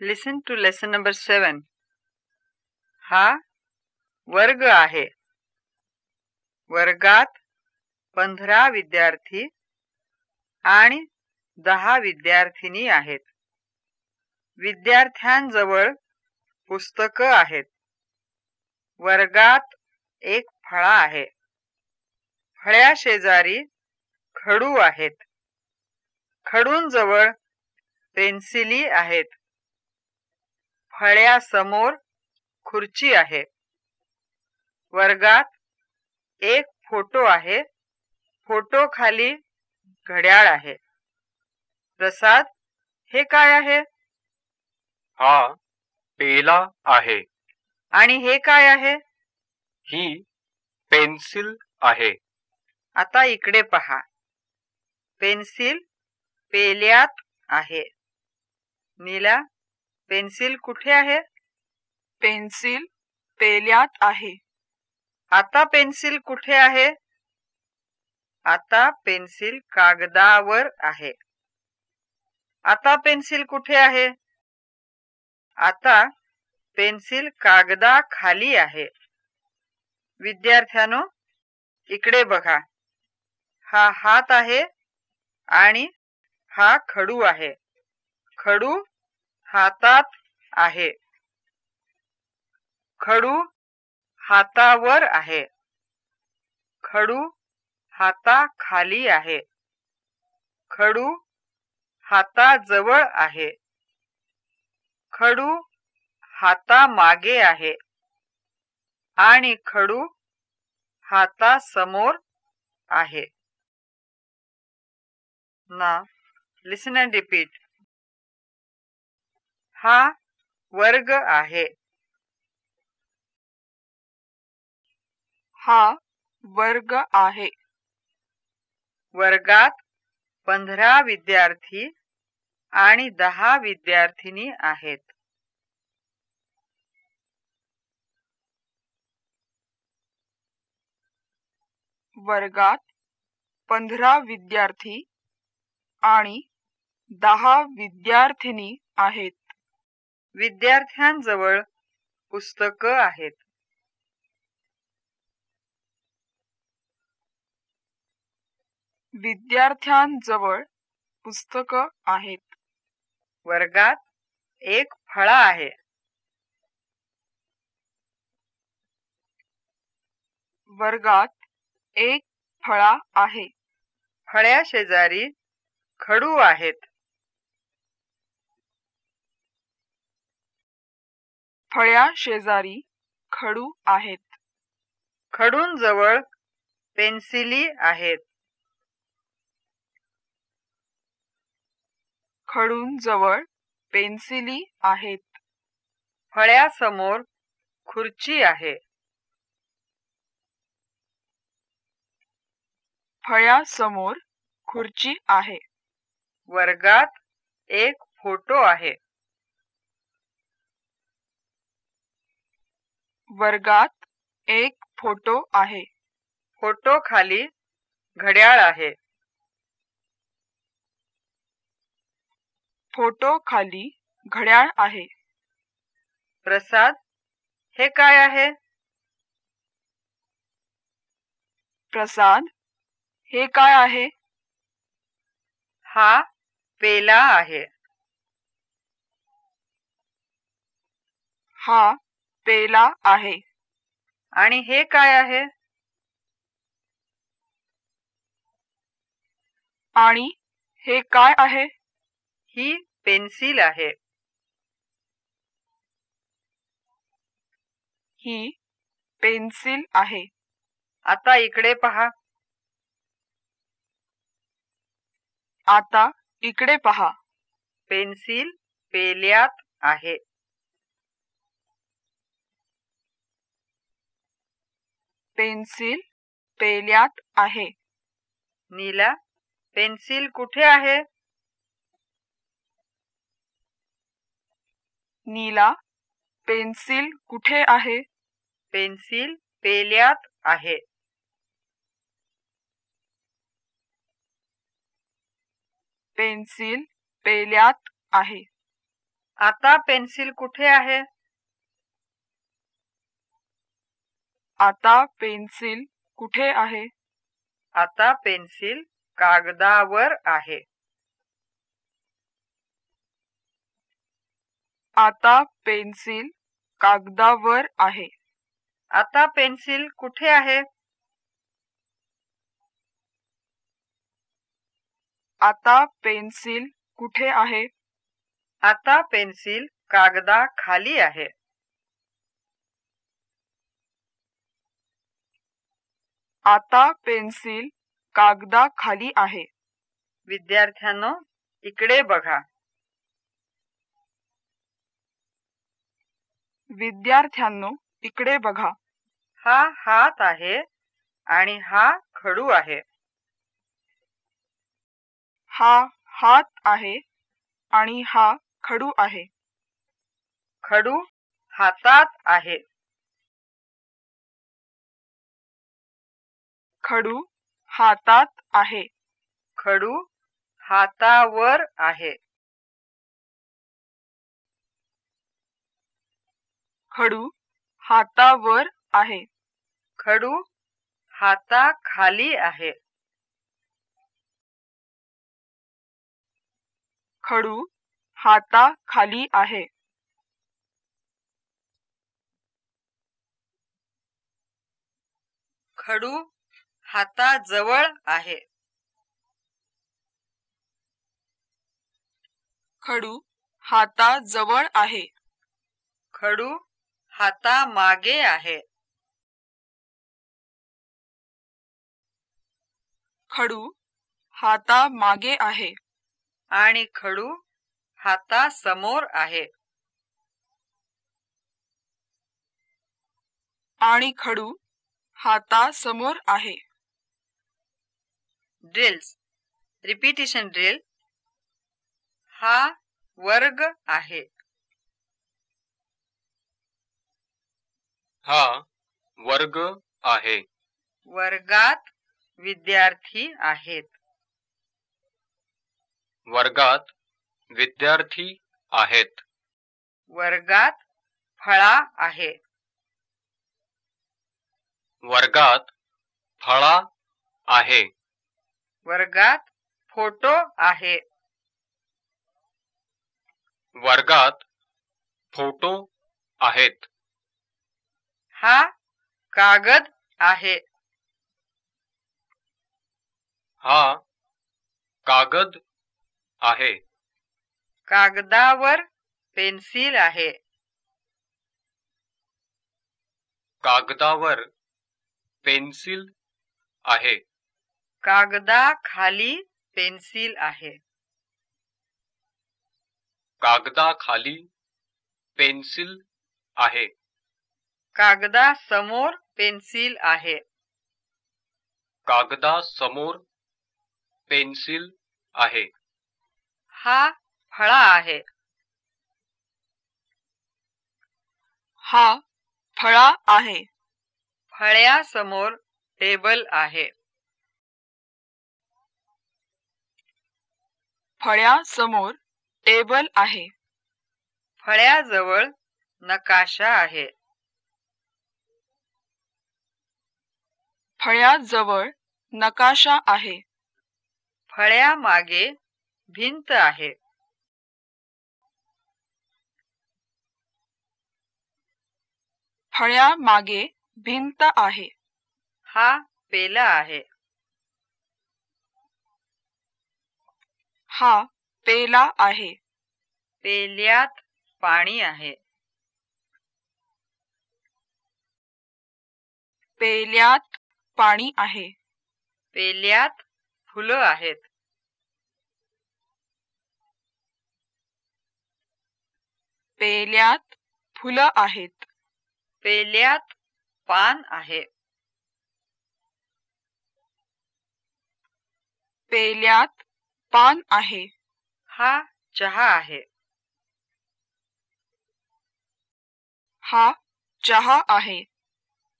Listen to lesson number seven हा वर्ग आहे. वर्गात पंधरा विद्यार्थी आणि दहा विद्यार्थिनी आहेत. विद्यार्थ्यांजवळ पुस्तक आहेत. वर्गात एक फळा आहे. फळ्या शेजारी खडू आहेत. खडूंजवळ पेन्सिली आहेत. फळ्यासमोर खुर्ची आहे. वर्गात एक फोटो आहे. फोटो खाली घड्याळ आहे. प्रसाद हे काय आहे? हा पेला आहे. आणि हे काय आहे? ही पेन्सिल आहे. आता इकडे पहा. पेन्सिल पेल्यात आहे. नीला पेन्सिल कुठे आहे? पेन्सिल पेल्यात आहे. आता पेन्सिल कुठे आहे? आता पेन्सिल कागदावर आहे. आता पेन्सिल कुठे आहे? आता पेन्सिल कागदा खाली आहे. विद्यार्थ्यानो इकडे बघा. हा हात आहे आणि हा खडू आहे. खडू हातात आहे. खडू हातावर आहे. खडू हाता खाली आहे. खडू हाताजवळ आहे. खडू हाता मागे आहे. आणि खडू हातासमोर आहे. ना लिसन अँड रिपीट हा वर्ग आहे. हा वर्ग आहे. वर्गात पंधरा विद्यार्थी आणि दहा विद्यार्थिनी आहेत. वर्गात पंधरा विद्यार्थी आणि दहा विद्यार्थिनी आहेत. विद्यार्थ्यांजवळ पुस्तक आहेत. विद्यार्थ्यांजवळ पुस्तक आहेत. वर्गात एक फळा आहे. वर्गात एक फळा आहे. फळ्या शेजारी खडू आहेत. फळ्या शेजारी खडू आहेत. खडूंजवळ पेन्सिली आहेत. खडूंजवळ पेन्सिली आहेत. फळ्यासमोर खुर्ची आहे. फळ्यासमोर खुर्ची आहे. वर्गात एक फोटो आहे. वर्गात एक फोटो आहे. फोटो खाली घड्याळ आहे. फोटो खाली घड्याळ आहे. प्रसाद हे काय आहे? प्रसाद हे काय आहे? हा पेला आहे. हा पेला आहे. आणि हे काय आहे? आणि हे काय आहे? ही पेन्सिल आहे. ही पेन्सिल आहे. आता इकडे पहा. आता इकडे पहा. पेन्सिल पेल्यात आहे. पेन्सिल पेल्यात आहे. नीला पेन्सिल कुठे आहे? नीला पेन्सिल कुठे आहे? पेन्सिल पेल्यात आहे. पेन्सिल पेल्यात आहे. आता पेन्सिल कुठे आहे? आता पेन्सिल कुठे आहे? आता पेन्सिल कागदावर आहे. आता पेन्सिल कागदावर आहे. आता पेन्सिल कुठे आहे? आता पेन्सिल कुठे आहे? आता पेन्सिल कागदा खाली आहे. आता पेन्सिल कागदा खाली आहे. विद्यार्थ्यांनो इकडे बघा. विद्यार्थ्यांनो इकडे बघा. हा हात आहे आणि हा खडू आहे. हा हात आहे आणि हा खडू आहे. खडू हातात आहे. खडू हातात आहे. खडू हातावर आहे. खडू हातावर आहे. खडू हाताखाली आहे. खडू हाताखाली आहे. खडू हाताजवळ आहे. खडू हाताजवळ आहे. खडू हातामागे आहे. खडू हातामागे आहे. आणि खडू हातासमोर आहे. आणि खडू हातासमोर आहे. ड्रिल्स. Repetition drill. हा वर्ग आहे. हा वर्ग आहे. वर्गात विद्यार्थी आहेत. वर्गात विद्यार्थी आहेत. वर्गात फळा आहे. वर्गात फळा आहे. वर्गात फोटो आहे. वर्गात फोटो आहेत. हा कागद आहे. हा कागद आहे. कागदावर पेन्सिल आहे. कागदावर पेन्सिल आहे. कागदाखाली पेन्सिल आहे. कागदाखाली पेन्सिल आहे. कागदासमोर पेन्सिल आहे. कागदासमोर पेन्सिल आहे. हा फळा आहे. हा फळा आहे. फळ्यासमोर टेबल आहे. फळ्यासमोर टेबल आहे. फळ्याजवळ नकाशा आहे. फळ्याजवळ नकाशा आहे. फळ्यामागे भिंत आहे. फळ्यामागे भिंत आहे. हा पेला आहे. हा पेला आहे. पेल्यात पाणी आहे. पेल्यात पाणी आहे. पेल्यात फुलं आहेत. पेल्यात फुलं आहेत. पेल्यात पान आहे. पेल्यात पान आहे. हा चहा आहे. हा चहा आहे.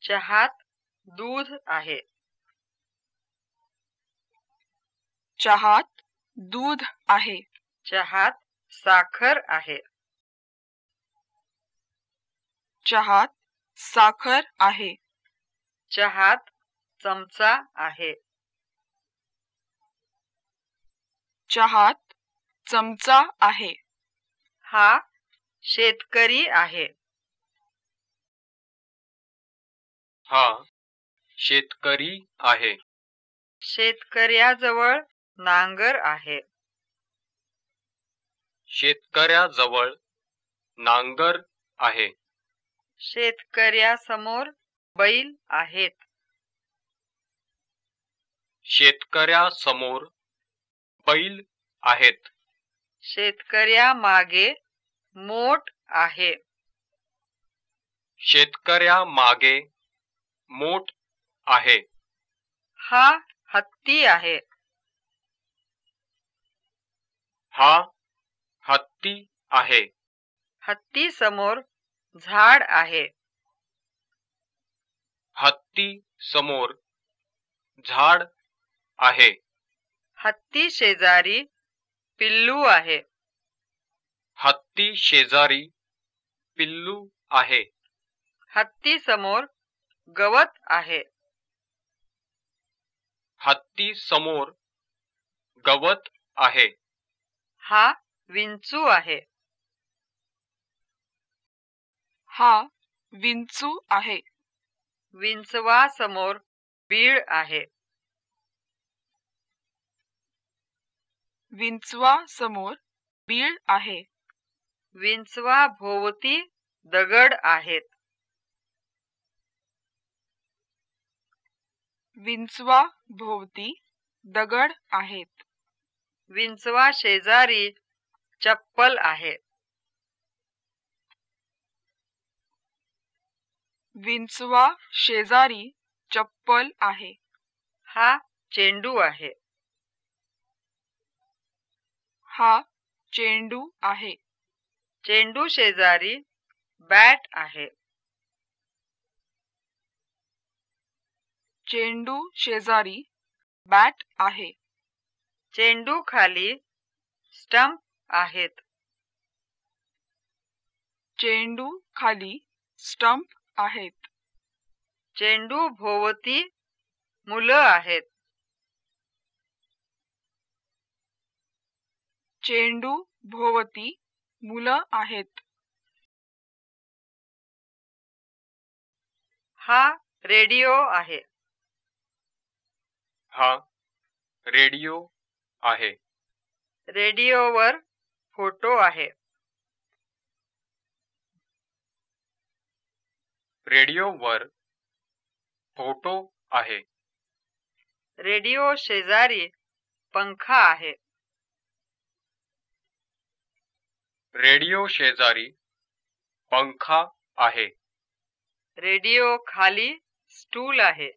चहात दूध आहे. चहात दूध आहे. चहात साखर आहे. चहात साखर आहे. चहात चमचा आहे. चहात चमचा आहे. हा शेतकरी आहे. हा शेतकरी आहे. शेतकऱ्याजवळ नांगर आहे. शेतकऱ्याजवळ नांगर आहे. शेतकऱ्यासमोर बैल आहेत. शेतकऱ्यासमोर बैल आहेत. शेतकऱ्यामागे मोठ आहे. शेतकऱ्यामागे मोठ आहे. हा हत्ती आहे. हा हत्ती आहे. हत्ती समोर झाड आहे. हत्ती समोर झाड आहे. हत्ती शेजारी पिल्लू आहे. हत्ती शेजारी पिल्लू आहे. हत्ती समोर गवत आहे. हत्ती समोर गवत आहे. हा विंचू आहे. हा विंचू आहे. विंचवा समोर बीळ आहे. विंचवा समोर बीळ आहे. विंचवा भोवती दगड आहेत. विंचवा भोवती दगड आहेत. विंचवा शेजारी चप्पल आहे. विंचवा शेजारी चप्पल आहे. हा चेंडू आहे. हा चेंडू आहे. चेंडू शेजारी बॅट आहे. चेंडू शेजारी बॅट आहे. चेंडू खाली स्टंप आहेत. चेंडू खाली स्टंप आहेत. चेंडू भोवती मुलं आहेत. चेंडू भोवती मुलं आहेत. हा रेडिओ आहे. हा रेडिओ आहे. रेडिओवर फोटो आहे. रेडिओवर फ़ोटो आहे. रेडिओ शेजारी पंखा आहे. रेडिओ शेजारी पंखा आहे. रेडिओ खाली स्टूल आहे.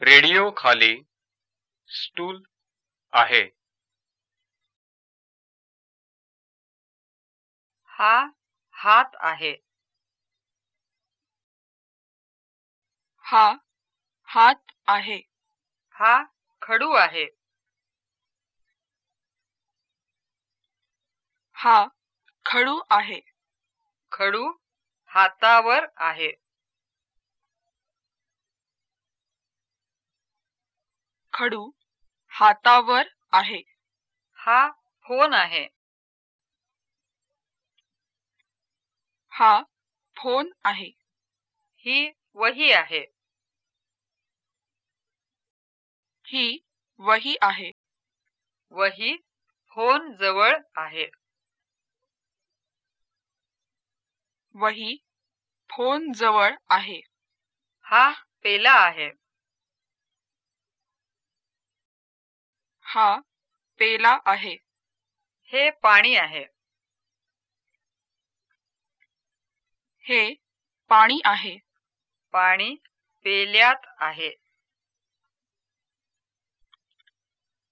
रेडिओ खाली स्टूल आहे. हा हात आहे. हा हात आहे. हा खडू आहे. हा खडू आहे. खडू हातावर आहे. खडू हातावर आहे. हा फोन आहे. हा फोन आहे. ही वही आहे. ही वही आहे. वही फोन जवळ आहे. वही फोन जवळ आहे. हा पेला आहे. हा पेला आहे. हे पाणी आहे. हे पाणी आहे. पाणी पेल्यात आहे.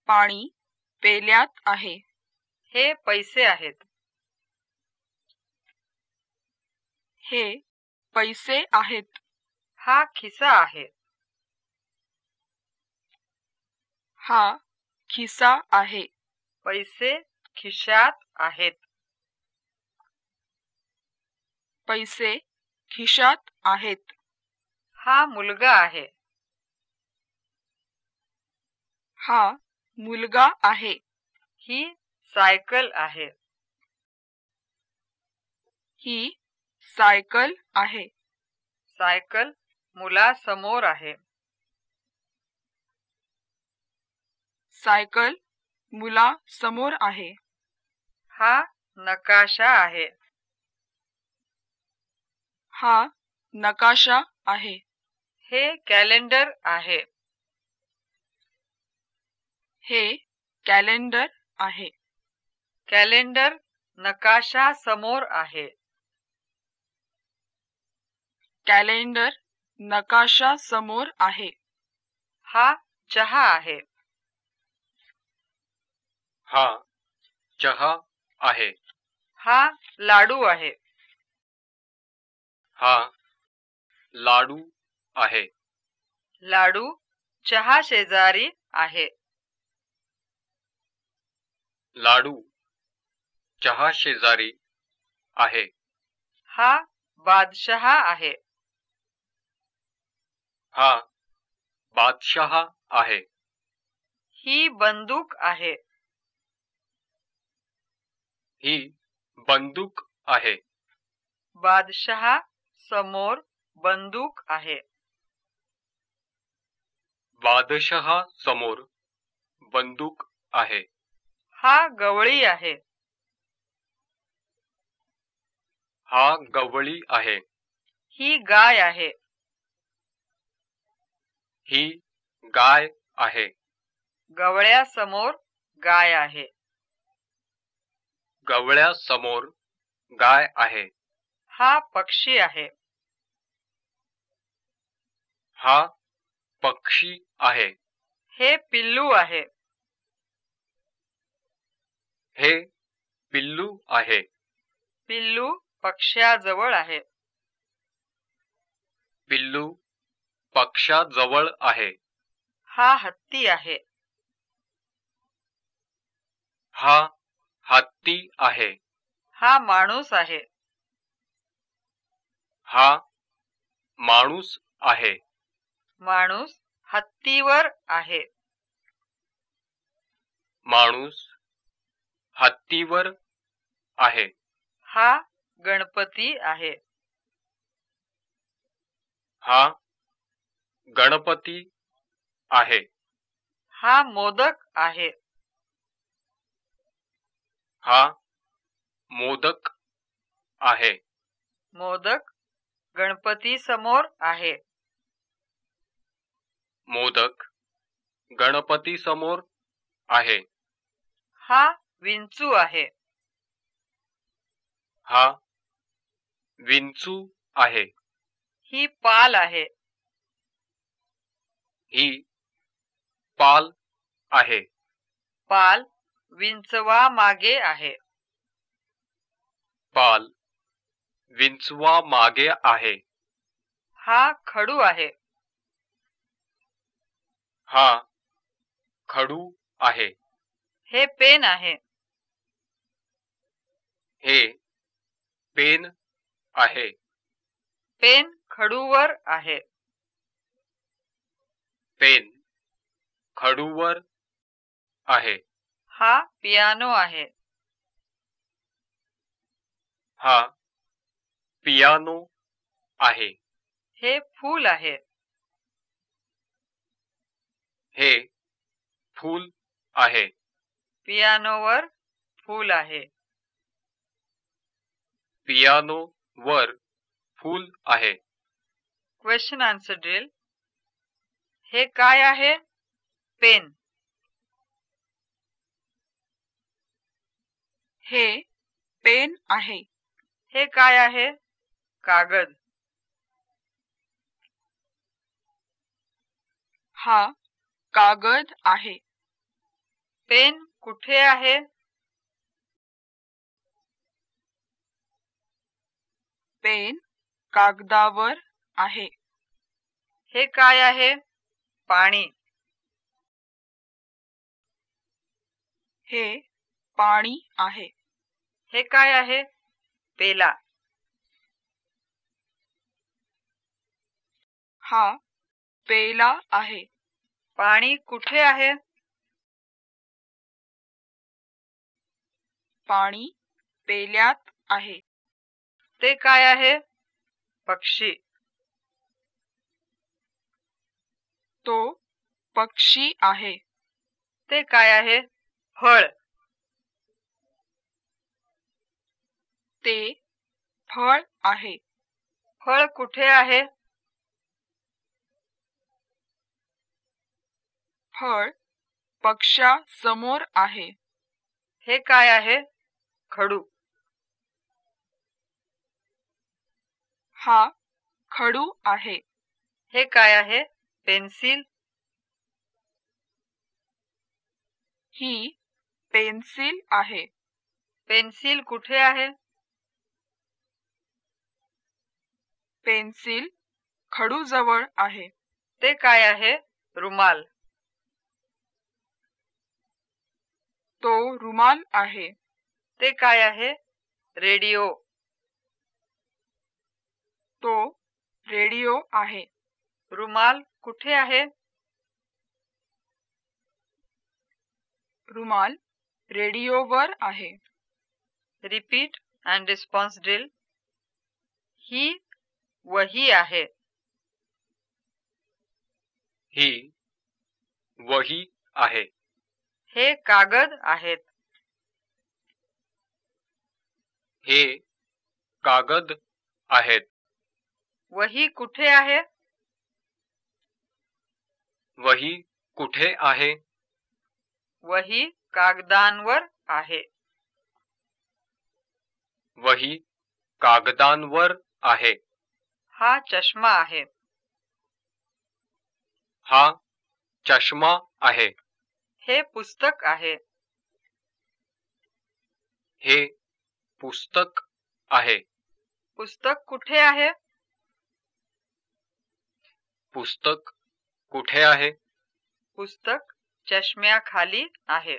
पाणी पेल्यात आहे. हे पैसे आहेत. हे पैसे आहेत. हा खिसा आहे. हा खिसा आहे. पैसे खिशात आहेत. पैसे खिशात आहेत. हा मुलगा आहे. हा मुलगा आहे. ही सायकल आहे. ही सायकल आहे. सायकल मुलासमोर आहे. सायकल मुला समोर आहे. हा नकाशा आहे. हा नकाशा आहे. हे कॅलेंडर आहे. हे कॅलेंडर आहे. कॅलेंडर नकाशा समोर आहे. कॅलेंडर नकाशा समोर आहे. हा चहा आहे. हा चहा आहे. हा लाडू आहे. हा लाडू आहे. लाडू चहा शेजारी आहे. लाडू चहा शेजारी आहे. हा बादशहा आहे. हा बादशहा आहे. ही बंदूक आहे. ही बंदूक आहे. बादशहा समोर बंदूक आहे. बादशहा समोर बंदूक आहे. हा गवळी आहे. हा गवळी आहे. ही गाय आहे. ही गाय आहे. गवळ्यासमोर गाय आहे. गवळ्या समोर गाय आहे. हा पक्षी आहे. हा पक्षी आहे. हे पिल्लू आहे. हे पिल्लू आहे. पिल्लू पक्ष्याजवळ आहे. पिल्लू पक्षाजवळ आहे. हा हत्ती आहे. हा हत्ती आहे. हा माणूस आहे. हा माणूस आहे. माणूस हत्तीवर आहे. माणूस हत्तीवर आहे. हा गणपती आहे. हा गणपती आहे. हा मोदक आहे. हा मोदक आहे. मोदक गणपती समोर आहे. मोदक गणपती समोर आहे. हा विंचू आहे. हा विंचू आहे. ही पाल आहे. ही पाल आहे. पाल विंचवा मागे आहे. पाल विंचवा मागे आहे. हा खडू आहे. हा खडू आहे. हे पेन आहे. हे पेन आहे. पेन खडूवर आहे. पेन खडूवर आहे. हा पियानो आहे. हा पियानो आहे. हे फूल आहे. हे फूल आहे. पियानोवर फूल आहे. पियानो वर फूल आहे. क्वेश्चन आन्सर ड्रिल हे काय आहे? पेन हे पेन आहे. हे काय आहे? कागद. हा कागद आहे. पेन कुठे आहे? पेन कागदावर आहे. हे काय आहे? पाणी. हे पाणी आहे. हे काय आहे? पेला. हा पेला आहे. पाणी कुठे आहे? पाणी पेल्यात आहे. ते काय आहे? पक्षी. तो पक्षी आहे. ते काय आहे? फळ. ते फळ आहे. फळ कुठे आहे? फळ पक्षा समोर आहे. हे काय आहे? खडू. हा खडू आहे. हे काय आहे? पेन्सिल. ही पेन्सिल आहे. पेन्सिल कुठे आहे? पेन्सिल खडू जवळ आहे. ते काय आहे? रुमाल. तो रुमाल आहे. ते काय आहे? रेडिओ. तो रेडिओ आहे. रुमाल कुठे आहे? रुमाल रेडिओवर आहे. Repeat and response drill. ही वही आहे. ही वही आहे. हे कागद आहेत. हे कागद आहेत. वही कुठे आहे? वही कुठे आहे? वही कागदांवर आहे. वही कागदांवर आहे. हा चष्मा आहे. हा चष्मा आहे. हे पुस्तक आहे. हे पुस्तक आहे. पुस्तक कुठे आहे? पुस्तक कुठे आहे? पुस्तक चष्म्याखाली आहे.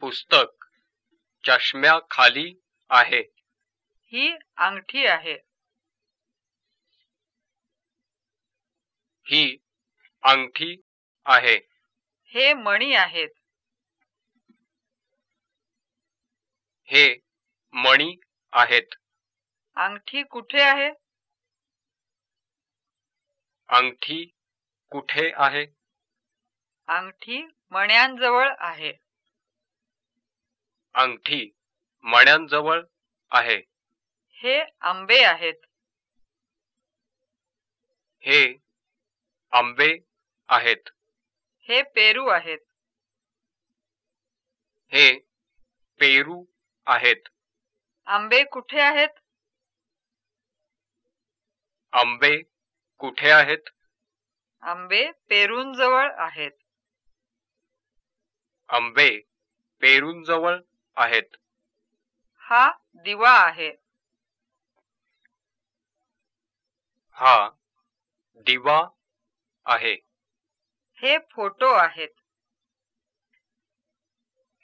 पुस्तक चष्म्याखाली आहे. ही अंगठी आहे. ही अंगठी आहे. हे मणी आहेत. हे मणी आहेत. अंगठी कुठे आहे? अंगठी कुठे आहे? अंगठी मण्यांजवळ आहे. अंगठी मण्यांजवळ आहे. हे आंबे आहेत. हे आंबे आहेत. हे पेरू आहेत. हे पेरू आहेत. आंबे कुठे आहेत? आंबे कुठे आहेत? आंबे पेरूंजवळ आहेत. आंबे पेरूंजवळ आहेत. हा दिवा आहे. हा दिवा आहे. हे फोटो आहेत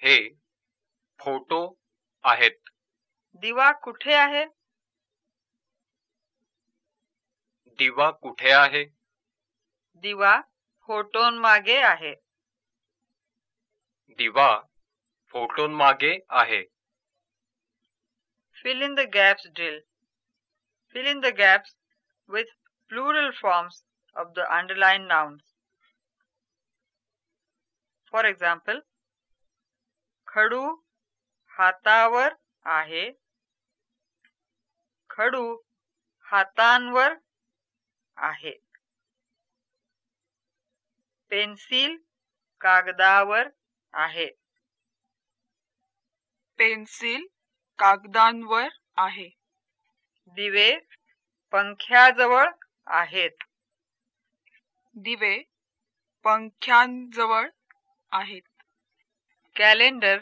हे फोटो आहेत दिवा कुठे आहे दिवा कुठे आहे दिवा फोटोंमागे आहे दिवा फोटोंमागे आहे Fill in the gaps drill. Fill in the gaps with plural forms of the underlined nouns. For example, खडू हातावर आहे. खडू हातांवर आहे. पेन्सिल कागदावर आहे. पेन्सिल कागदांवर आहे. दिवे पंख्याजवळ आहेत. दिवे पंख्यांजवळ आहेत. कॅलेंडर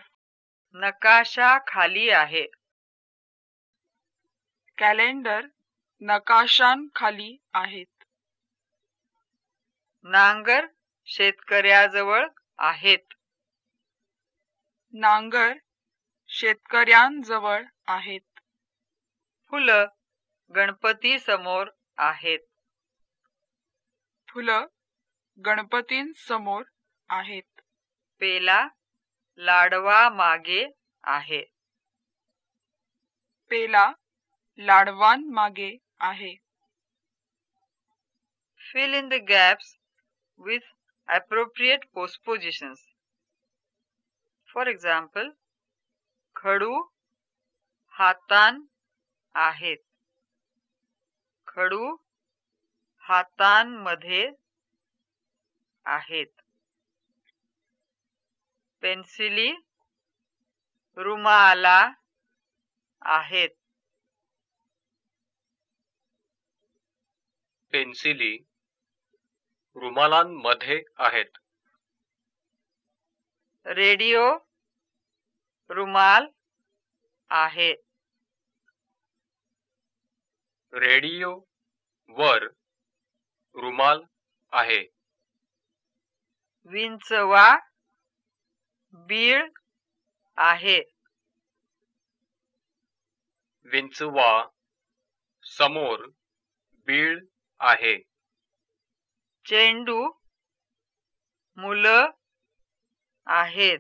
नकाशा खाली आहे. कॅलेंडर नकाशांखाली आहेत. नांगर शेतकऱ्याजवळ आहेत. नांगर शेतकऱ्यांजवळ आहेत. फुलं गणपती समोर आहेत. फुलं गणपतींसमोर आहेत. पेला लाडवा मागे आहे. पेला लाडवान मागे आहे. Fill in the gaps with appropriate postpositions for example खडू हातान आहेत. खडू हातांमध्ये आहेत. पेन्सिली रुमाला आहेत. पेन्सिली रुमालांमध्ये आहेत. रेडिओ रुमाल आहे. रेडिओ वर रुमाल आहे. विंचवा बीळ आहे. विंचवा समोर बीळ आहे. चेंडू मुलं आहेत.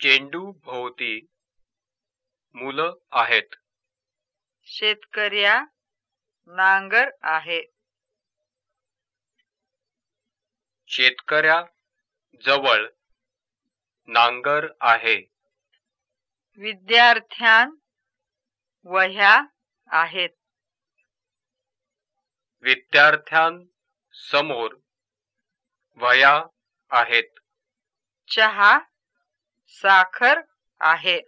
चेंडू भोवती मुलं आहेत. शेतकऱ्या नांगर आहे. शेतकऱ्या जवळ नांगर आहे. विद्यार्थ्यां वह्या आहेत. विद्यार्थ्यांसमोर वया आहेत. चहा साखर आहे.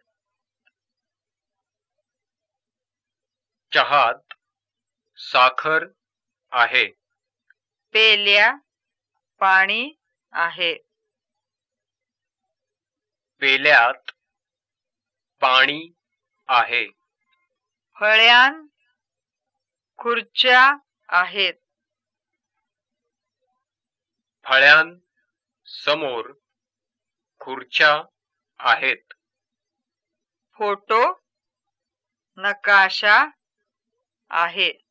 चहात साखर आहे. पेल्या पाणी आहे. पेल्यात पाणी आहे. फळ्यान खुर्च्या आहेत. फळ्यां समोर खुर्च्या आहेत. फोटो नकाशा आहे.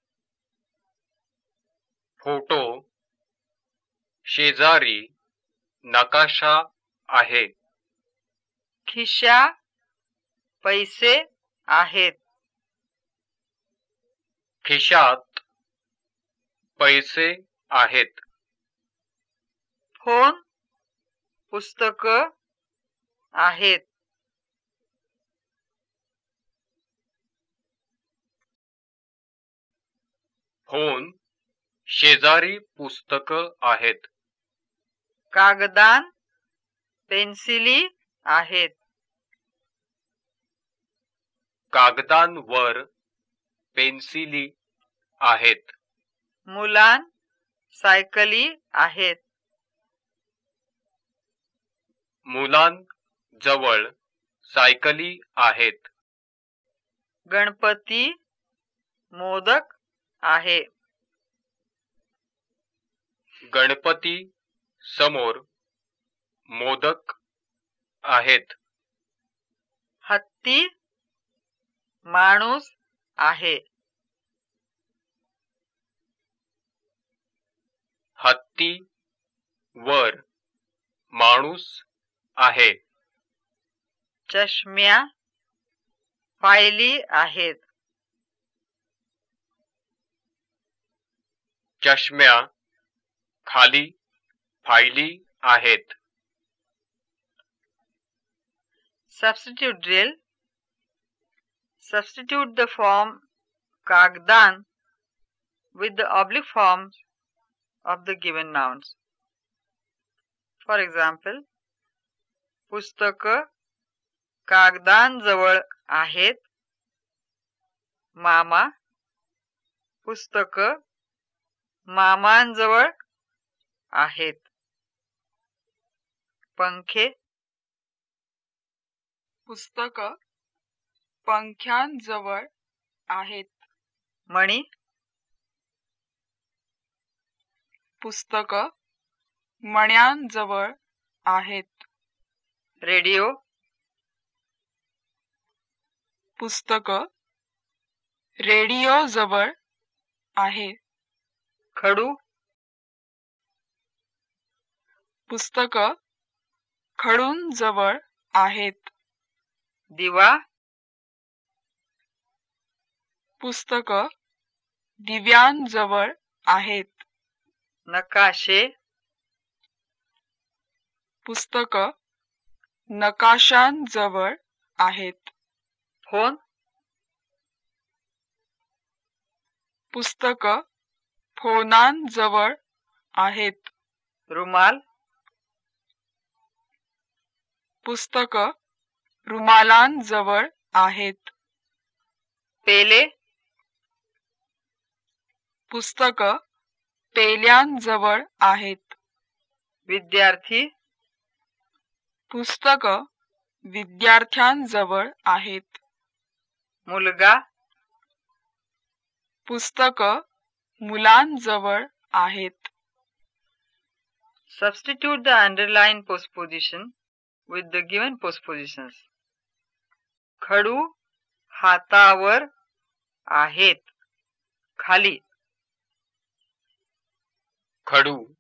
फोटो शेजारी नकाशा आहे. खिशा पैसे आहेत. खिशात पैसे आहेत. फोन पुस्तक आहेत. फोन शेजारी पुस्तक आहेत. कागदान पेन्सिली आहेत. कागदांवर पेन्सिली आहेत. मुलान सायकली आहेत. मुलांजवळ सायकली आहेत. गणपती मोदक आहे. गणपती समोर मोदक आहेत. हत्ती माणूस आहे. हत्ती वर माणूस आहे. चष्म्या फायली आहेत. चष्म्या खाली फाईली आहेत. Substitute drill substitute the form कागदान with the oblique form of the given nouns for example पुस्तक कागदान जवळ आहेत. मामा पुस्तक मामांजवळ आहेत. पंखे पुस्तक पंख्यांजवळ आहेत. मणी पुस्तक मण्यांजवळ आहेत. रेडिओ पुस्तक रेडिओ जवळ आहे. खडू पुस्तक खडून जवळ आहेत. दिवा. पुस्तक दिव्यांजवळ आहेत. नकाशे. पुस्तक नकाशांजवळ आहेत. फोन. पुस्तक फोनांजवळ आहेत. रुमाल. पुस्तक रुमालांजवळ आहेत. पेले? पुस्तक पेल्यांजवळ आहेत. विद्यार्थी? पुस्तक विद्यार्थ्यांजवळ आहेत. मुलगा? पुस्तक मुलांजवळ आहेत. Substitute the underlined postposition. With the given postpositions. खडू हातावर आहेत. खाली. खडू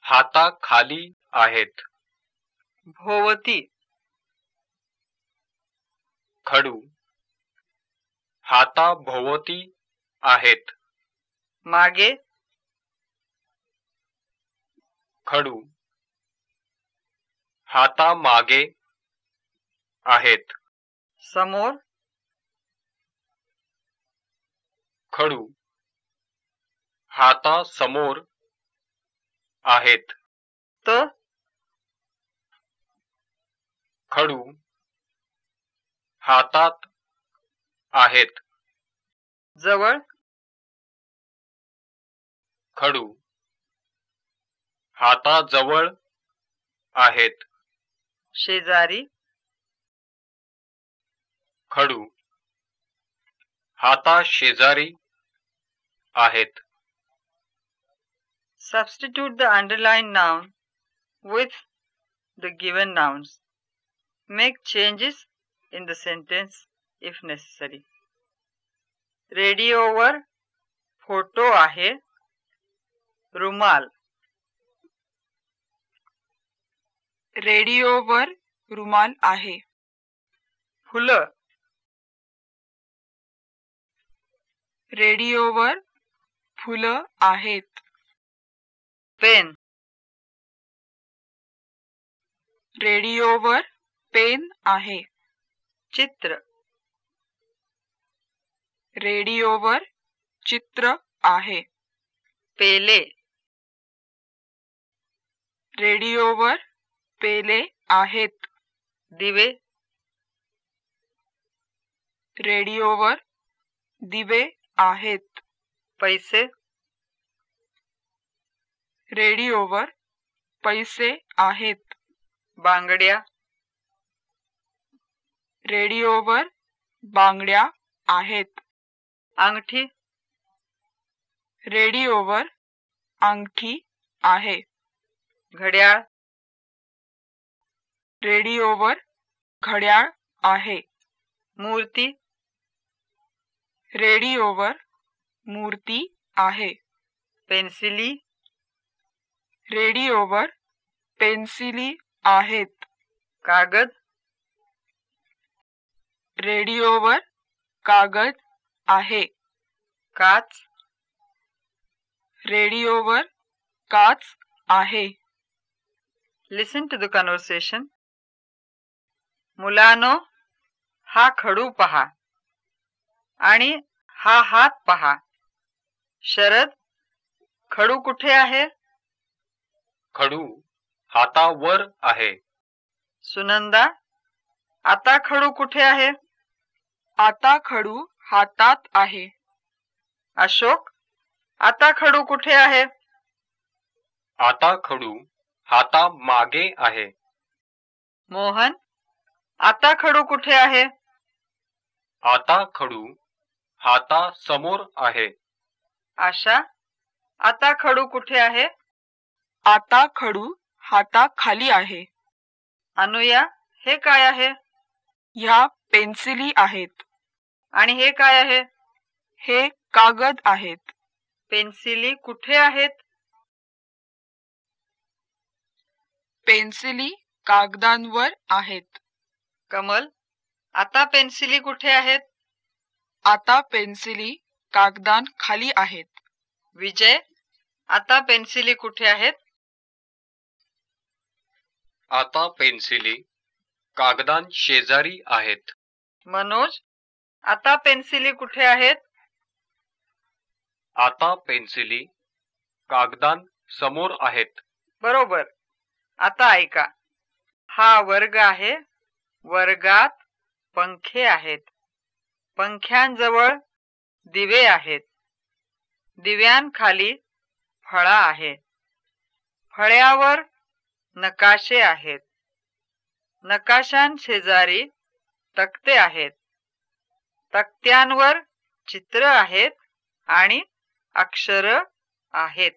हाताखाली आहेत. भोवती. खडू हाताभोवती आहेत. मागे. खडू हातामागे आहेत. समोर. खडू. हातासमोर आहेत. त. खडू. हातात आहेत. जवळ. खडू. हाताजवळ आहेत. शेजारी खडू हाताशेजारी आहेत Substitute the underlined noun with the given nouns. Make changes in the sentence if necessary. रेडिओवर फोटो आहे रुमाल रेडिओवर रुमाल आहे. फुलं. रेडिओवर फुलं आहेत. पेन. रेडिओवर पेन आहे. चित्र. रेडिओवर चित्र आहे. पेले. रेडिओवर पेले आहेत. दिवे. रेडिओवर दिवे आहेत. पैसे. रेडिओवर पैसे आहेत. बांगड्या. रेडिओवर बांगड्या आहेत. अंगठी. रेडिओवर अंगठी आहे. घड्याळ. रेडिओवर घड्याळ आहे. मूर्ती रेडिओवर मूर्ती आहे. पेन्सिली रेडिओवर पेन्सिली आहेत. कागद रेडिओवर कागद आहे. काच रेडिओवर काच आहे. लिसन टू द कन्व्हर्सेशन मुलानो हा खडू पहा आणि हा हात पहा. शरद खडू कुठे आहे? खडू हातावर आहे. सुनंदा आता खडू कुठे आहे? आता खडू हातात आहे. अशोक आता खडू कुठे आहे? आता खडू हाता मागे आहे. मोहन आता खडू कुठे आहे? आता खडू हाता समोर आहे. आशा आता खडू कुठे आहे? आता खडू हाता खाली आहे. अनुया हे काय आहे? ह्या पेन्सिली आहेत. आणि हे काय आहे? हे कागद आहेत. पेन्सिली कुठे आहेत? पेन्सिली कागदांवर आहेत. कमल आता पेन्सिली कुठे आहेत? आता पेन्सिली कागदान खाली आहेत. विजय आता पेन्सिली कुठे आहेत? आता पेन्सिली कागदां शेजारी आहेत. मनोज आता पेन्सिली कुठे आहेत? आता पेन्सिली कागदां समोर आहेत. बरोबर. आता ऐका. हा वर्ग आहे वर्गात पंखे आहेत. पंख्यांजवळ दिवे आहेत. दिव्यांखाली फळा आहे फळ्यावर नकाशे आहेत. नकाशांशेजारी तक्ते आहेत. तक्त्यांवर चित्र आहेत आणि अक्षर आहेत.